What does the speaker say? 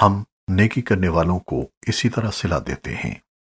हम नेकी करने वालों को इसी तरह सिला देते हैं।